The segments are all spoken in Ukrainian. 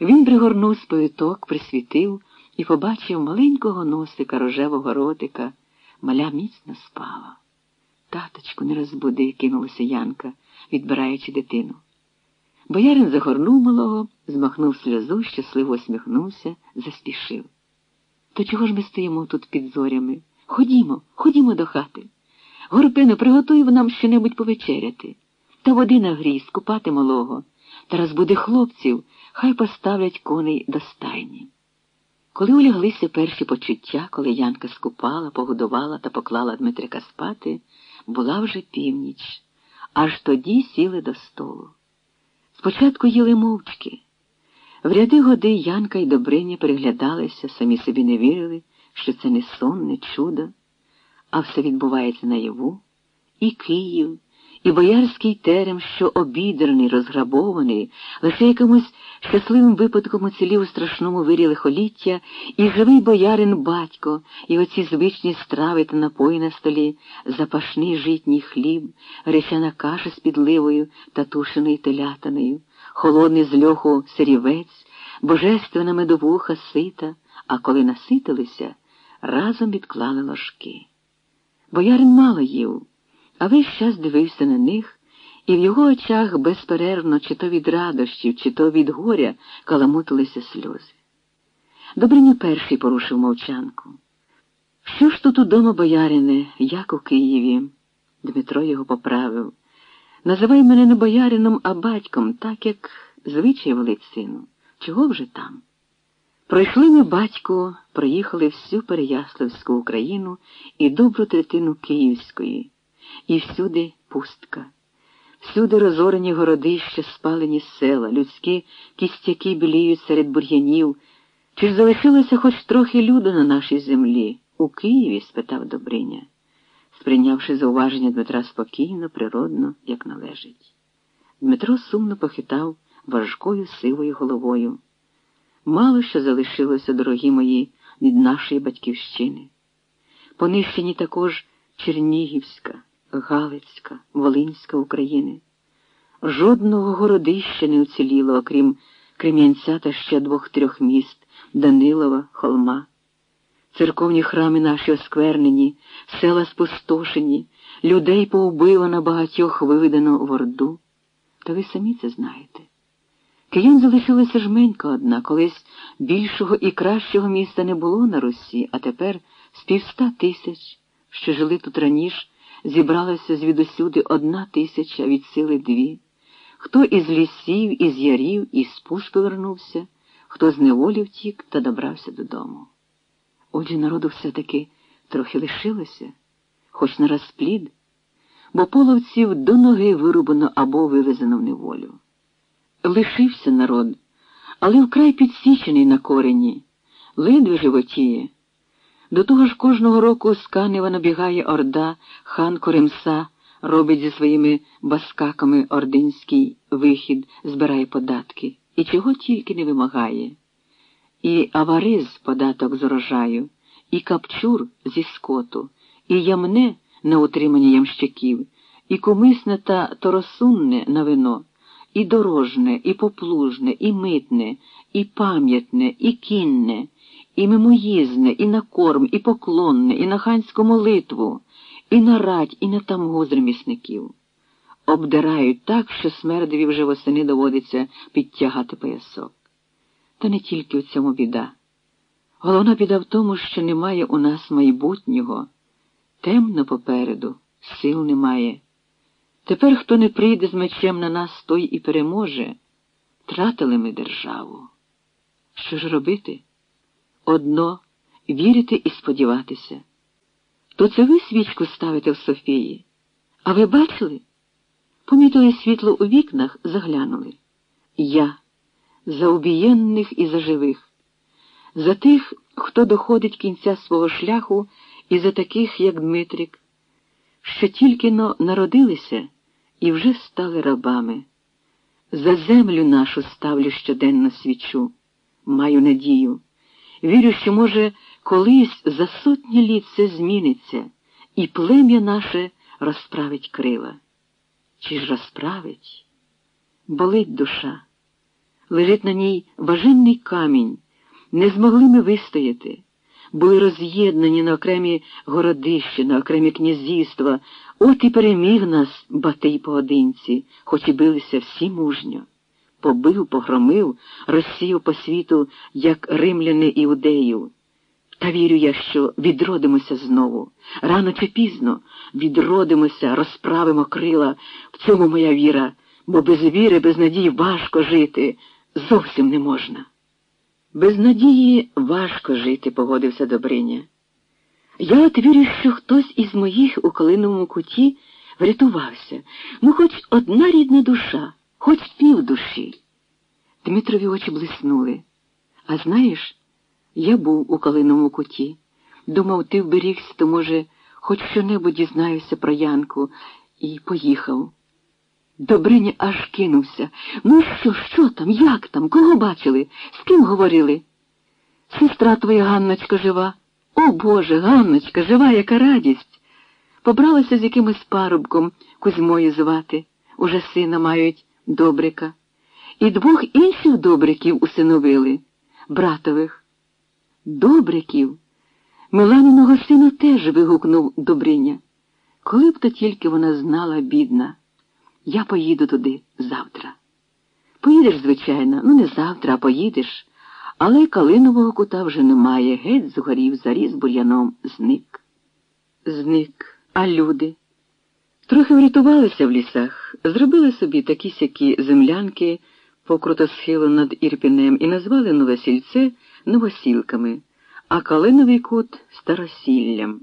Він пригорнув сповіток, присвітив і побачив маленького носика рожевого ротика. Маля міцно спала. Таточку, не розбуди, кинулася Янка, відбираючи дитину. Боярин загорнув малого, змахнув сльозу, щасливо усміхнувся, заспішив. То чого ж ми стоїмо тут під зорями? Ходімо, ходімо до хати. Горпино, приготуй нам щонебудь повечеряти. Та води нагрій, скупати малого. Та розбуди хлопців, хай поставлять коней до стайні. Коли уляглися перші почуття, коли Янка скупала, погодувала та поклала Дмитрика спати, була вже північ, аж тоді сіли до столу. Спочатку їли мовчки. В ряди годи Янка й Добриня переглядалися, самі собі не вірили, що це не сон, не чудо, а все відбувається наяву, і Київ і боярський терем, що обідраний, розграбований, лише якимось щасливим випадком уцілів у страшному вирі лихоліття, і живий боярин батько, і оці звичні страви та напої на столі, запашний житній хліб, гречана каша з підливою та тушеною телятиною, холодний з льоху сирівець, божественна медовуха сита, а коли наситилися, разом відклали ложки. Боярин мало їв а весь час дивився на них, і в його очах безперервно, чи то від радощів, чи то від горя каламутилися сльози. Добриня перший порушив мовчанку. Що ж тут удома, боярине, як у Києві? Дмитро його поправив. Називай мене не боярином, а батьком, так як звичай велить сину. Чого вже там? Пройшли ми, батько, проїхали всю Переяславську Україну і добру третину Київської і всюди пустка. Всюди розорені городища, спалені села, людські кістяки біліють серед бур'янів. Чи ж залишилося хоч трохи люду на нашій землі? У Києві? спитав Добриня, сприйнявши зауваження Дмитра спокійно, природно, як належить. Дмитро сумно похитав важкою сивою головою. Мало що залишилося, дорогі мої, від нашої батьківщини. Понищені також Чернігівська. Галицька, Волинська України. Жодного городища не уціліло, окрім Крем'янця та ще двох-трьох міст Данилова, Холма. Церковні храми наші осквернені, села спустошені, людей поубило на багатьох виведено в Орду. Та ви самі це знаєте. Киян залишилася жменька одна, колись більшого і кращого міста не було на Русі, а тепер з півста тисяч, що жили тут раніше зібралося звідусюди одна тисяча від сили дві. Хто із лісів, із ярів, із пуш повернувся, хто з неволі втік та добрався додому. Отже, народу все-таки трохи лишилося, хоч на розплід, бо половців до ноги вирубано або вивезено в неволю. Лишився народ, але вкрай підсічений на корені, ледве животіє. До того ж кожного року з Канева набігає орда, хан Коремса робить зі своїми баскаками ординський вихід, збирає податки і чого тільки не вимагає. І авариз податок з урожаю, і капчур зі скоту, і ямне на утримання ямщиків, і кумисне та торосунне на вино, і дорожне, і поплужне, і митне, і пам'ятне, і кінне і мимоїзне, і на корм, і поклонне, і на ханську молитву, і на радь, і на тамгу з ремісників. Обдирають так, що смердеві вже восени доводиться підтягати поясок. Та не тільки у цьому біда. Головна біда в тому, що немає у нас майбутнього, темно попереду, сил немає. Тепер, хто не прийде з мечем на нас, той і переможе, тратили ми державу. Що ж робити? Одно вірити і сподіватися. То це ви свічку ставите в Софії? А ви бачили? Помітили світло у вікнах, заглянули. Я за убієнних і за живих, за тих, хто доходить кінця свого шляху, і за таких, як Дмитрик, що тільки но народилися і вже стали рабами. За землю нашу ставлю щоденно свічу, маю надію. Вірю, що, може, колись за сотні літ все зміниться, і плем'я наше розправить крила. Чи ж розправить? Болить душа, Лежить на ній важенний камінь. Не змогли ми вистояти. Були роз'єднані на окремі городища, на окремі князівства. От і переміг нас Батий поодинці, хоч і билися всі мужньо. Побив, погромив, розсіяв по світу, як римляни іудею. Та вірю я, що відродимося знову. Рано чи пізно відродимося, розправимо крила. В цьому моя віра, бо без віри, без надії важко жити. Зовсім не можна. Без надії важко жити, погодився Добриня. Я от вірю, що хтось із моїх у колиновому куті врятувався, ну хоч одна рідна душа, хоч пів душі. Дмитрові очі блиснули. А знаєш, я був у калиновому куті. Думав, ти вберігся, то, може, хоч що-небудь дізнаюся про Янку, і поїхав. Добриня аж кинувся. Ну що, що там, як там, кого бачили, з ким говорили? Сестра твоя Ганночка жива. О Боже, Ганночка, жива, яка радість. Побралася з якимось парубком Кузьмою звати. Уже сина мають добрика. І двох інших добриків усиновили, братових. Добриків. Миланиного сина теж вигукнув Добриня. Коли б то тільки вона знала, бідна, я поїду туди завтра. Поїдеш, звичайно, ну не завтра, а поїдеш, але калинового кута вже немає, геть згорів, заріс бур'яном, зник. Зник, а люди. Трохи врятувалися в лісах, зробили собі такі сякі землянки по крутосхилу над Ірпінем і назвали нове сільце новосілками, а Калиновий кут старосіллям.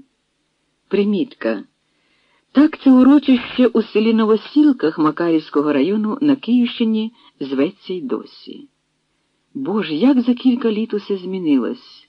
Примітка. Так це урочище у селі Новосілках Макарівського району на Київщині зветься й досі. Боже, як за кілька літ усе змінилось.